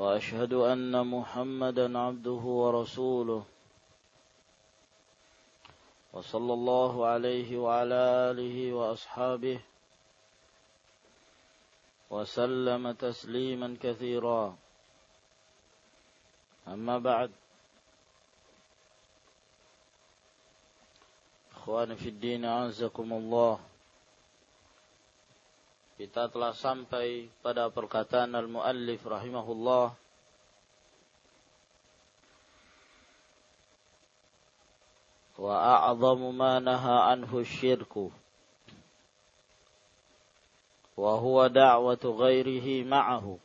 وأشهد أن محمدا عبده ورسوله. وصلى الله عليه وعلى آله وأصحابه وسلم تسليما كثيرا. أما بعد إخواني في الدين أعزكم الله. Kita telah sampai pada perkataan al-muallif rahimahullah. Wa a'zamu ma naha anhu syirku wa huwa da'watu ghairihi ma'ahu.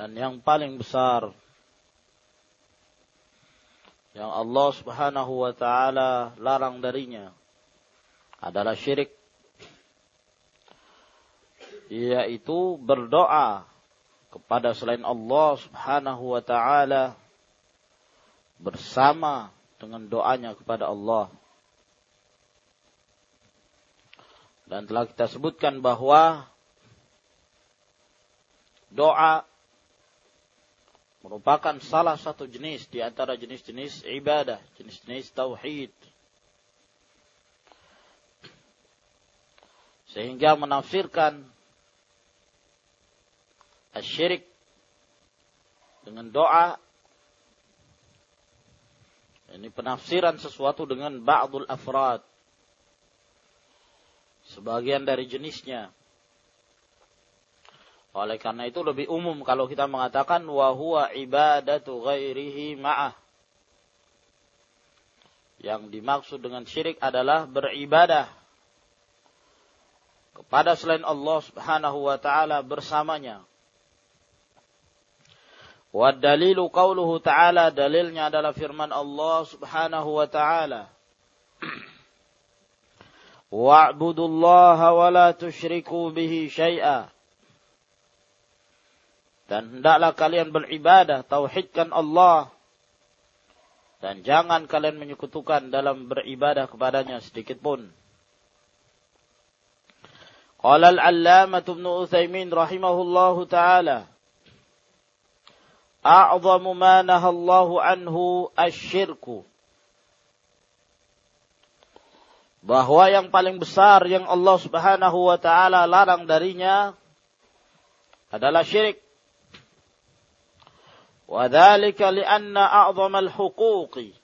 Dan yang paling besar yang Allah Subhanahu wa taala larang darinya adalah syirik yaitu berdoa kepada selain Allah Subhanahu wa taala bersama dengan doanya kepada Allah. Dan telah kita sebutkan bahwa doa merupakan salah satu jenis di antara jenis-jenis ibadah, jenis-jenis tauhid. Sehingga menafsirkan syirik dengan doa. Ini penafsiran sesuatu dengan ba'dul afrad. Sebagian dari jenisnya. Oleh karena itu lebih umum kalau kita mengatakan wa huwa ibadatu ghairihi ma'ah. Yang dimaksud dengan syirik adalah beribadah kepada selain Allah Subhanahu wa taala bersamanya. Wa dalilu qauluhu ta'ala dalilnya adalah firman Allah Subhanahu wa taala. Wa'budullaha wa la tusyriku bihi syai'a. Dan hendaklah kalian beribadah, tauhidkan Allah. Dan jangan kalian menyekutukan dalam beribadah kepadanya sedikit pun. قال العلامة ابن أثيمين رحمه الله تعالى أعظم ما نهى الله عنه الشرك bahwa yang paling besar yang Allah Subhanahu wa taala larang darinya adalah syirik. Wadzalika lianna a'dhamal huquqi.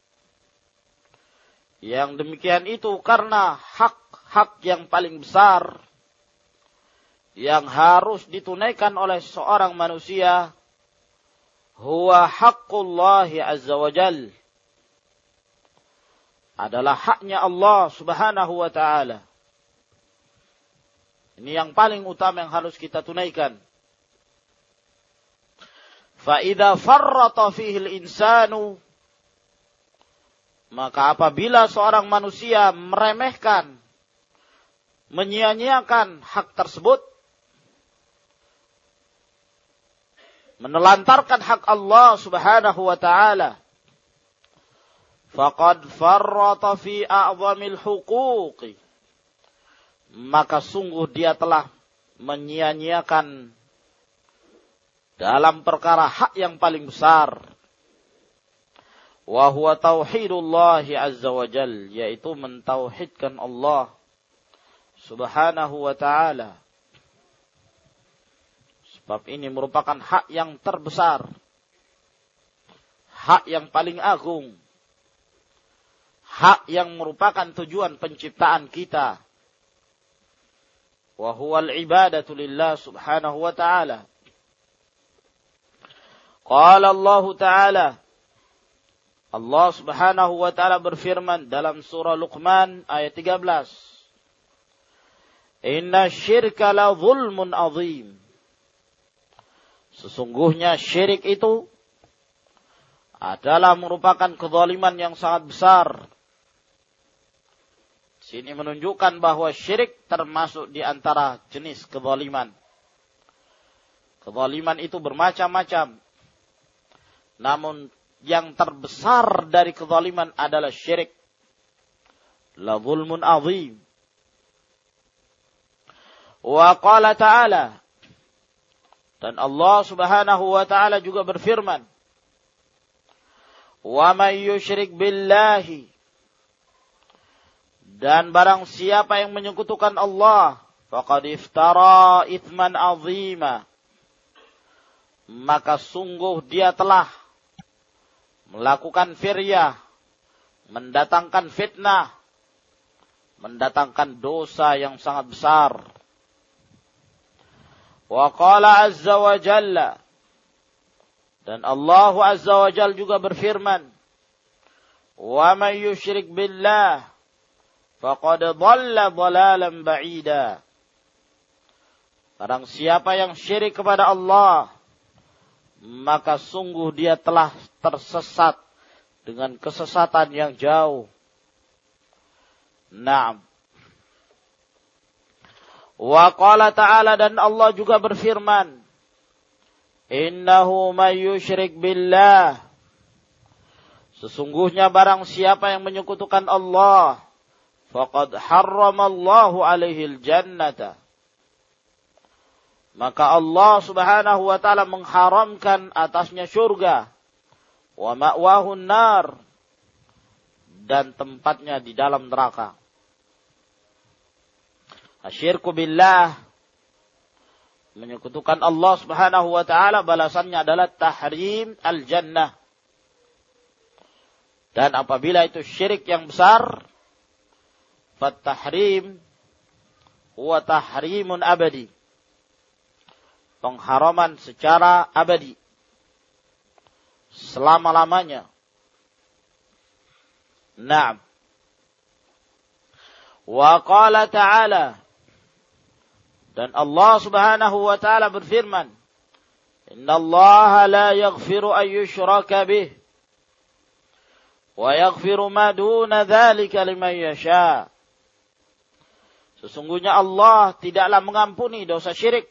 Yang demikian itu karena hak-hak yang paling besar yang harus ditunaikan oleh seorang manusia huwa haqqullahi azza wa adalah haknya Allah subhanahu wa ta'ala. Ini yang paling utama yang harus kita tunaikan. Fa'idha farrata fihi insanu maka apabila seorang manusia meremehkan, menyia-nyiakan hak tersebut, menelantarkan hak Allah Subhanahu wa taala. Faqad farrata fi a'zamil huquqi. Maka sungguh dia telah menyia-nyiakan dalam perkara hak yang paling besar. Wa huwa tauhidullah azza wa jal yaitu mentauhidkan Allah subhanahu wa ta'ala Bab ini merupakan hak yang terbesar. Hak yang paling agung. Hak yang merupakan tujuan penciptaan kita. Wa huwal ibadatu lillah subhanahu wa ta'ala. Qala Allah Ta'ala. Allah Subhanahu wa taala berfirman dalam surah Luqman ayat 13. Inna syirka la zulmun azim. Sesungguhnya syirik itu adalah merupakan kezaliman yang sangat besar. Sini menunjukkan bahwa syirik termasuk di antara jenis kezaliman. Kezaliman itu bermacam-macam. Namun yang terbesar dari kezaliman adalah syirik. La zulmun azim. Wa qala ta'ala dan Allah Subhanahu wa taala juga berfirman, "Wa may yusyrik billahi" Dan barang siapa yang menyekutukan Allah, faqad iftara ithman azima. Maka sungguh dia telah melakukan firyah, mendatangkan fitnah, mendatangkan dosa yang sangat besar. Wa qala azza wa jalla dan Allah azza wa jalla juga berfirman Wa man yusyrik billah faqad dhalla dhalalan ba'ida Barang siapa yang syirik kepada Allah maka sungguh dia telah tersesat dengan kesesatan yang jauh. Naam. Wa qala ta'ala dan Allah juga berfirman, Innahu may yushrik billah. Sesungguhnya barang siapa yang menyekutukan Allah, faqad harramallahu alaihi jannata. Maka Allah subhanahu wa ta'ala mengharamkan atasnya surga. Wa ma'wahu nar. Dan tempatnya di dalam neraka. Asyirku billah menyekutukan Allah Subhanahu wa taala balasannya adalah tahrim al-jannah. Dan apabila itu syirik yang besar, fatahrim huwa tahrimun abadi. Pengharaman secara abadi. Selama-lamanya. Naam. Wa qala ta'ala dan Allah Subhanahu wa taala berfirman, "Inna Allah la yaghfiru an yushraka bih wa yaghfiru ma duna dzalika liman yasha." Sesungguhnya Allah tidaklah mengampuni dosa syirik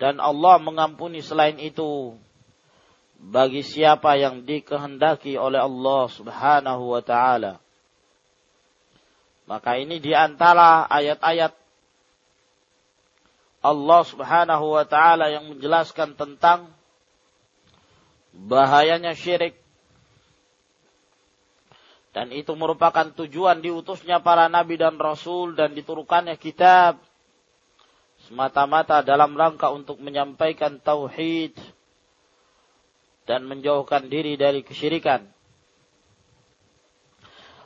dan Allah mengampuni selain itu bagi siapa yang dikehendaki oleh Allah Subhanahu wa taala. Maka ini di antara ayat-ayat Allah Subhanahu wa taala yang menjelaskan tentang bahayanya syirik dan itu merupakan tujuan diutusnya para nabi dan rasul dan diturunkannya kitab semata-mata dalam rangka untuk menyampaikan tauhid dan menjauhkan diri dari kesyirikan.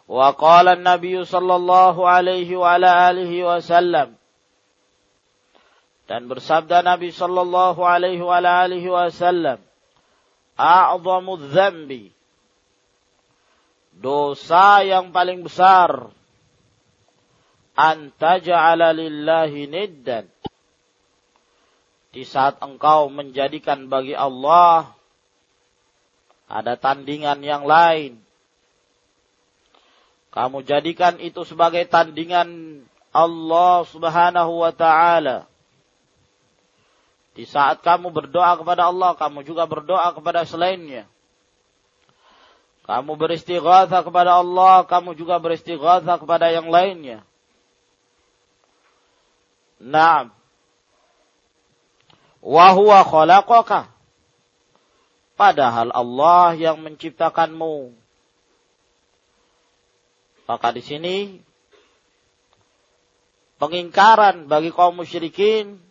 Wa qala an-nabiy sallallahu alaihi wa ala alihi wasallam dan bersabda Nabi sallallahu alaihi wa alihi wasallam, "A'zamu dzambi" Dosa yang paling besar anta ja'ala lillahi niddan. Di saat engkau menjadikan bagi Allah ada tandingan yang lain. Kamu jadikan itu sebagai tandingan Allah Subhanahu wa taala di saat kamu berdoa kepada Allah, kamu juga berdoa kepada selainnya. Kamu beristighatha kepada Allah, kamu juga beristighatha kepada yang lainnya. Naam. Wa huwa khalaqaka. Padahal Allah yang menciptakanmu. Maka di sini pengingkaran bagi kaum musyrikin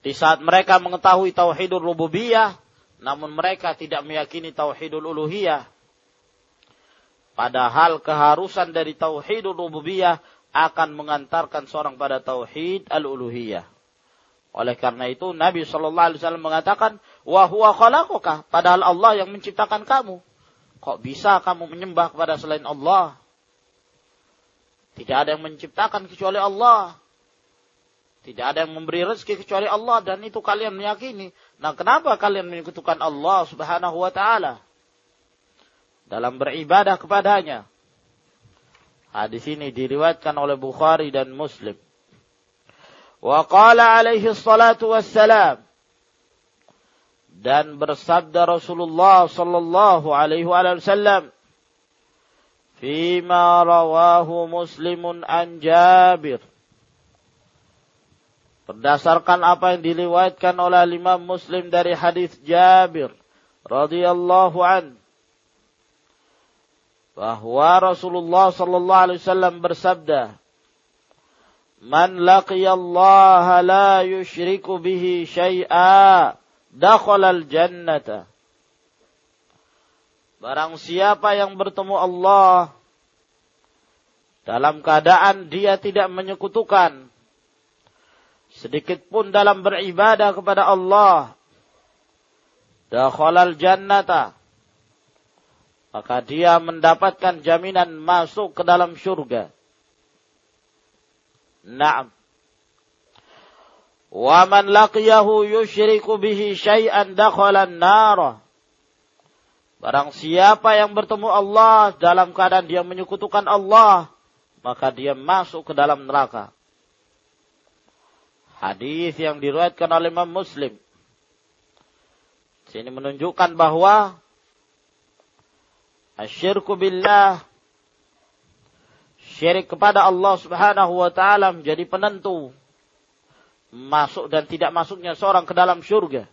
di saat mereka mengetahui tauhidul rububiyah, namun mereka tidak meyakini tauhidul uluhiyah. Padahal keharusan dari tauhidul rububiyah akan mengantarkan seorang pada tauhid al-uluhiyah. Oleh karena itu Nabi Shallallahu Alaihi Wasallam mengatakan, wahwa khalaqaka, padahal Allah yang menciptakan kamu. Kok bisa kamu menyembah kepada selain Allah? Tidak ada yang menciptakan kecuali Allah. Tidak ada yang memberi rezeki kecuali Allah dan itu kalian meyakini. Nah, kenapa kalian menyekutukan Allah Subhanahu wa taala dalam beribadah kepadanya? Hadis ini diriwayatkan oleh Bukhari dan Muslim. Wa qala alaihi salatu wassalam dan bersabda Rasulullah sallallahu alaihi wasallam fima rawahu Muslimun an Jabir berdasarkan apa yang diriwayatkan oleh Imam Muslim dari hadis Jabir radhiyallahu an bahwa Rasulullah sallallahu alaihi wasallam bersabda Man laqiyallaha la yushriku bihi syai'a dakhala al-jannata. Barang siapa yang bertemu Allah dalam keadaan dia tidak menyekutukan sedikit pun dalam beribadah kepada Allah dakhalal jannata maka dia mendapatkan jaminan masuk ke dalam surga. Naam. Wa man laqiyahu yushriku bihi syai'an dakhala an-nar. Barang siapa yang bertemu Allah dalam keadaan dia menyekutukan Allah, maka dia masuk ke dalam neraka. Hadis yang diriwayatkan oleh Imam Muslim. Sini menunjukkan bahwa Asyirku billah syirik kepada Allah Subhanahu wa taala menjadi penentu masuk dan tidak masuknya seorang ke dalam surga.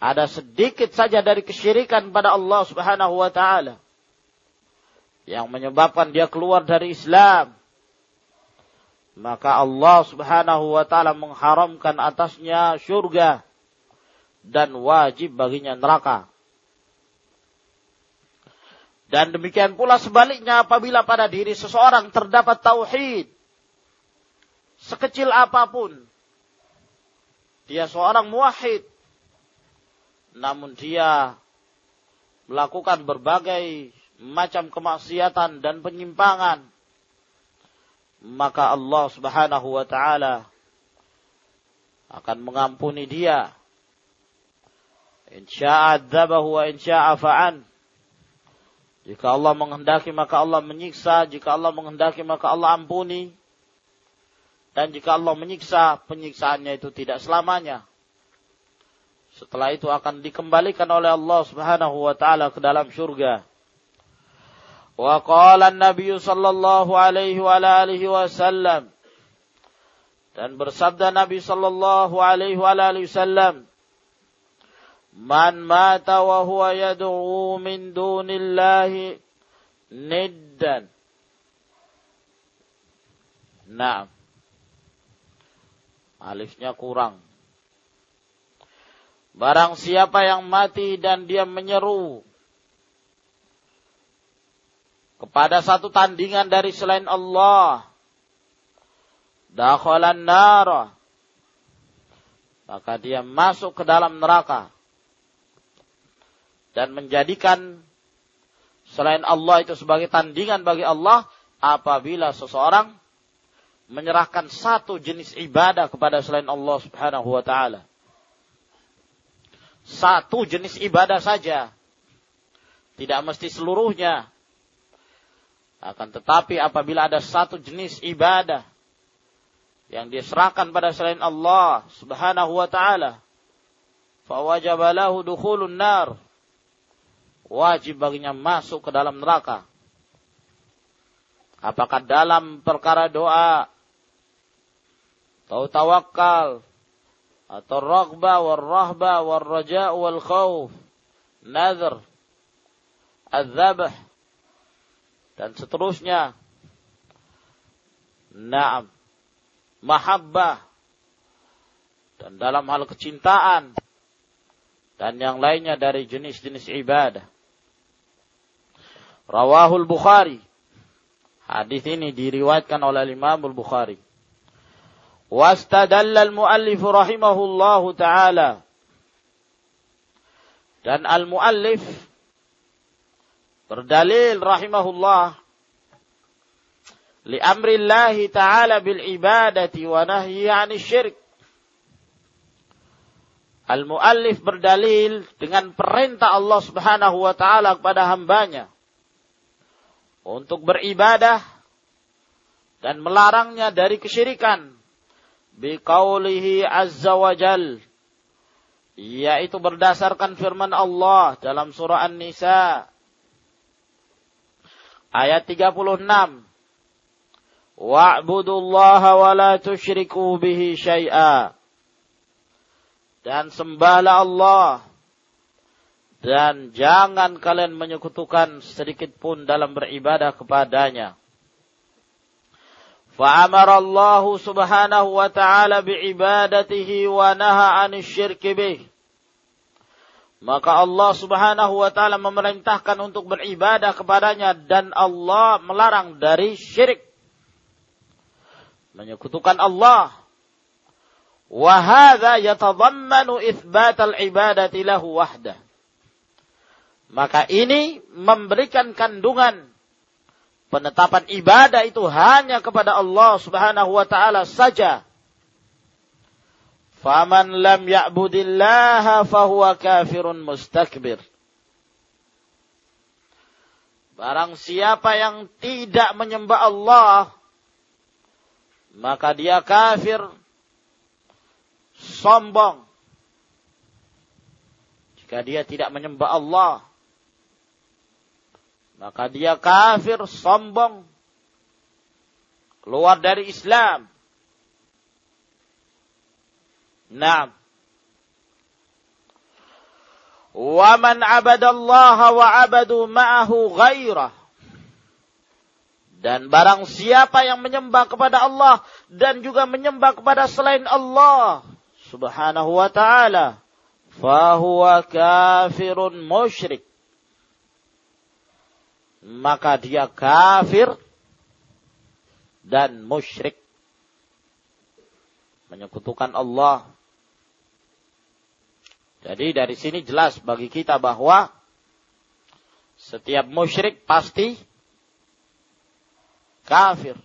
Ada sedikit saja dari kesyirikan pada Allah Subhanahu wa taala yang menyebabkan dia keluar dari Islam. Maka Allah Subhanahu wa taala mengharamkan atasnya surga dan wajib baginya neraka. Dan demikian pula sebaliknya apabila pada diri seseorang terdapat tauhid. Sekecil apa pun. Dia seorang muwahhid. Namun dia melakukan berbagai macam kemaksiatan dan penyimpangan. Maka Allah subhanahu wa ta'ala akan mengampuni dia. Insya'adzabahu wa insya'afa'an. Jika Allah menghendaki maka Allah menyiksa, jika Allah menghendaki maka Allah ampuni. Dan jika Allah menyiksa, penyiksaannya itu tidak selamanya. Setelah itu akan dikembalikan oleh Allah Subhanahu wa taala ke dalam surga. Wa qala an-nabiy sallallahu alaihi wa alihi wasallam dan bersabda Nabi sallallahu alaihi wa alihi wasallam Man mata wa huwa yad'u min dunillahi niddan. Nah. Alifnya kurang. Barang siapa yang mati dan dia menyeru kepada satu tandingan dari selain Allah, dakhalan nara, maka dia masuk ke dalam neraka dan menjadikan selain Allah itu sebagai tandingan bagi Allah apabila seseorang menyerahkan satu jenis ibadah kepada selain Allah Subhanahu wa taala. Satu jenis ibadah saja. Tidak mesti seluruhnya. Akan tetapi apabila ada satu jenis ibadah yang diserahkan pada selain Allah Subhanahu wa taala, fawajabalahu dukhulun nar wajib baginya masuk ke dalam neraka. Apakah dalam perkara doa atau tawakal atau raghba wal rahba wal raja wal khawf nazar azabah dan seterusnya Naam mahabbah dan dalam hal kecintaan dan yang lainnya dari jenis-jenis ibadah Rawahul Bukhari. Hadis ini diriwayatkan oleh Imam Bukhari. Wastadalla al-muallif rahimahullahu taala. Dan al-muallif berdalil rahimahullah. Li amrillahi ta'ala bil ibadati wa nahyi 'anil syirik. Al-muallif berdalil dengan perintah Allah Subhanahu wa taala kepada hambanya. Untuk beribadah dan melarangnya dari kesyirikan. Biqaulihi azza wa jal. Yaitu berdasarkan firman Allah dalam surah An-Nisa ayat 36 Wa'budullaha wa la tusyriku bihi syai'a dan sembahlah Allah dan jangan kalian menyekutukan sedikit pun dalam beribadah kepadanya. Allah subhanahu wa ta'ala bi'ibadatihi wa 'anil syirki bih. Maka Allah subhanahu wa ta'ala memerintahkan untuk beribadah kepadanya dan Allah melarang dari syirik. Menyekutukan Allah. Wahada yatadammanu ithbat al-ibadati lahu wahdah. Maka ini memberikan kandungan penetapan ibadah itu hanya kepada Allah subhanahu wa ta'ala saja Faman lam ya'budillaha fahuwa kafirun mustakbir. Barang siapa yang tidak menyembah Allah, maka dia kafir sombong. Jika dia tidak menyembah Allah, maka dia kafir, sombong, keluar dari Islam. Naam. Wa man abadallaha wa abadu ma'ahu ghairah. Dan barang siapa yang menyembah kepada Allah dan juga menyembah kepada selain Allah subhanahu wa ta'ala. Fahuwa kafirun musyrik. Maka dia kafir dan musyrik. Menyekutukan Allah jadi dari sini jelas bagi kita bahwa setiap musyrik pasti kafir.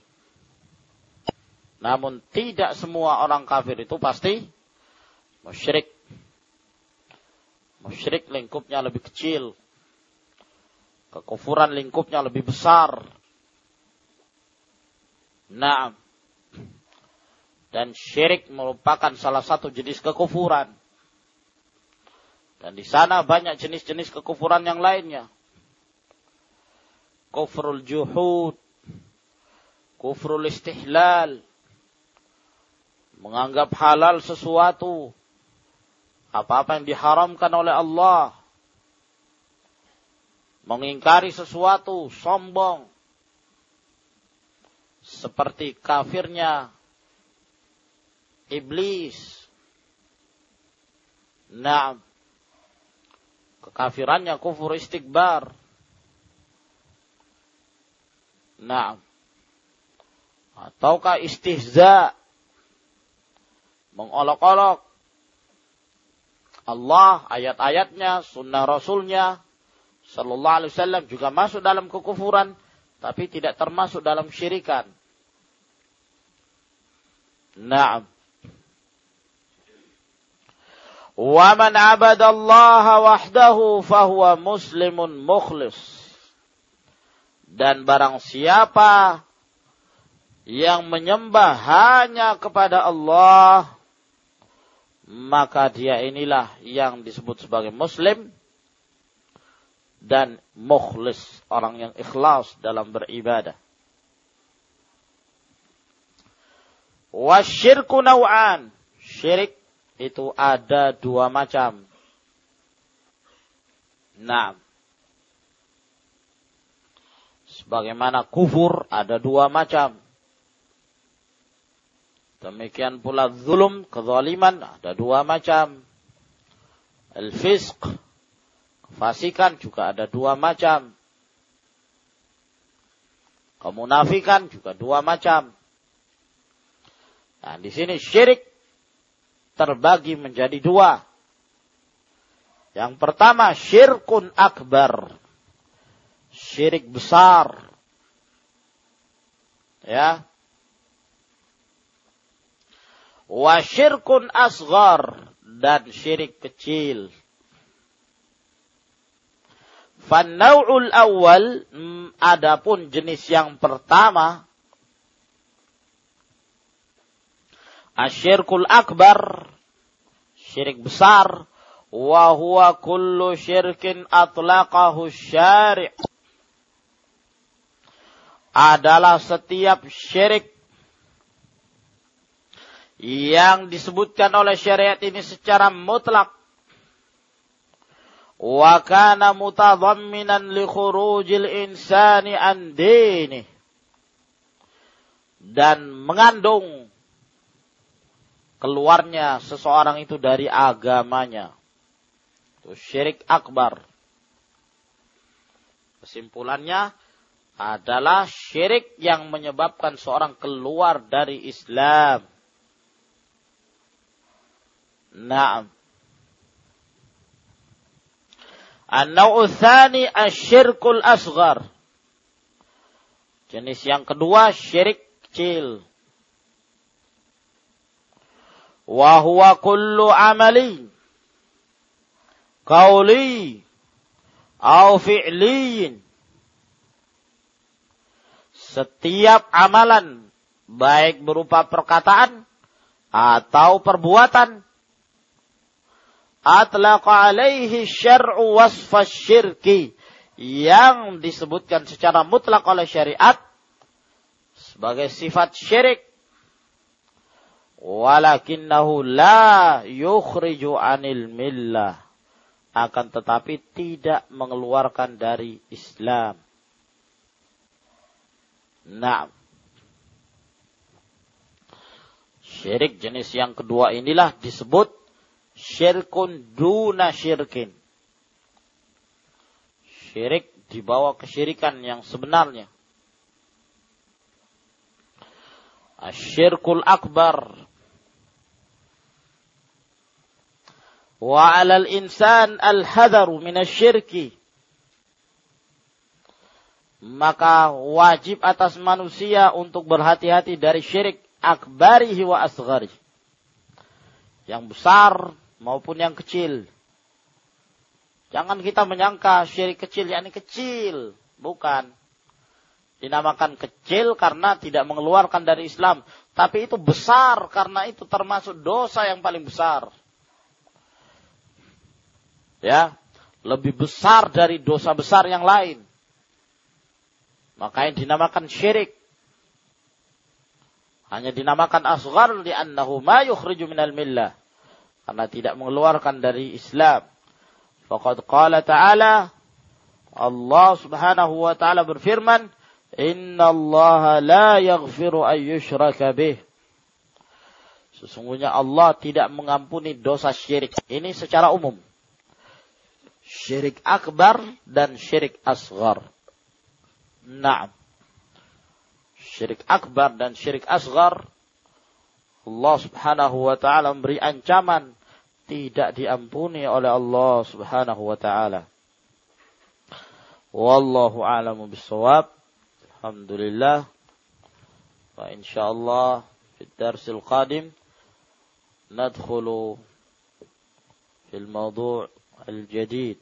Namun tidak semua orang kafir itu pasti musyrik. Musyrik lingkupnya lebih kecil. Kekufuran lingkupnya lebih besar. Nah, dan syirik merupakan salah satu jenis kekufuran. Dan di sana banyak jenis-jenis kekufuran yang lainnya. Kufrul juhud, kufrul istihlal, menganggap halal sesuatu, apa-apa yang diharamkan oleh Allah, mengingkari sesuatu, sombong, seperti kafirnya iblis. Nah, kekafirannya kufur istikbar. Nah, ataukah istihza, mengolok-olok, Allah, ayat-ayatnya, sunnah Rasulnya, Sallallahu Alaihi Wasallam juga masuk dalam kekufuran, tapi tidak termasuk dalam syirikan. Naam. Wa man abadallaha wahdahu muslimun mukhlis. Dan barang siapa yang menyembah hanya kepada Allah maka dia inilah yang disebut sebagai muslim dan mukhlis, orang yang ikhlas dalam beribadah. Wasyirku naw'an. Syirik itu ada dua macam. Nah. Sebagaimana kufur ada dua macam. Demikian pula zulum, kezaliman ada dua macam. Al-fisq, kefasikan juga ada dua macam. Kemunafikan juga dua macam. Nah, di sini syirik terbagi menjadi dua. Yang pertama syirkun akbar. Syirik besar. Ya. Wa syirkun asghar dan syirik kecil. Fannau'ul awal adapun jenis yang pertama asyirkul akbar. Syirik besar. Wa huwa kullu syirkin atlaqahu syari' adalah setiap syirik yang disebutkan oleh syariat ini secara mutlak. Wa kana mutadhamminan li khurujil insani an dan mengandung keluarnya seseorang itu dari agamanya itu syirik akbar kesimpulannya adalah syirik yang menyebabkan seorang keluar dari Islam. Naam. An-naw'u tsani asyirkul asghar. Jenis yang kedua syirik kecil. Wa huwa kullu amali. Qauli au fi'liyin. Setiap amalan baik berupa perkataan atau perbuatan atlaqa alaihi syar'u wasfa syirki yang disebutkan secara mutlak oleh syariat sebagai sifat syirik walakinnahu la yukhriju anil millah akan tetapi tidak mengeluarkan dari Islam Nah. Syirik jenis yang kedua inilah disebut syirkun duna syirkin. Syirik dibawa kesyirikan yang sebenarnya. Asyirkul akbar. Wa alal insan al-hadaru minasyirki maka wajib atas manusia untuk berhati-hati dari syirik akbarihi wa asghari. Yang besar maupun yang kecil. Jangan kita menyangka syirik kecil, yakni kecil. Bukan. Dinamakan kecil karena tidak mengeluarkan dari Islam. Tapi itu besar karena itu termasuk dosa yang paling besar. Ya, lebih besar dari dosa besar yang lain. Maka yang dinamakan syirik. Hanya dinamakan asghar li'annahu ma yukhriju minal millah. Karena tidak mengeluarkan dari Islam. Faqad qala ta'ala Allah subhanahu wa ta'ala berfirman Inna Allah la yaghfiru an bih. Sesungguhnya Allah tidak mengampuni dosa syirik. Ini secara umum Syirik akbar dan syirik asghar. Naam. Syirik akbar dan syirik asgar Allah subhanahu wa ta'ala memberi ancaman tidak diampuni oleh Allah subhanahu wa ta'ala. Wallahu a'lamu bisawab. Alhamdulillah. Wa insyaallah fi darsil qadim ندخل في الموضوع الجديد